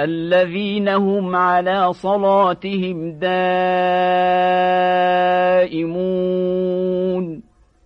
الذين هم على صلاتهم دائمون.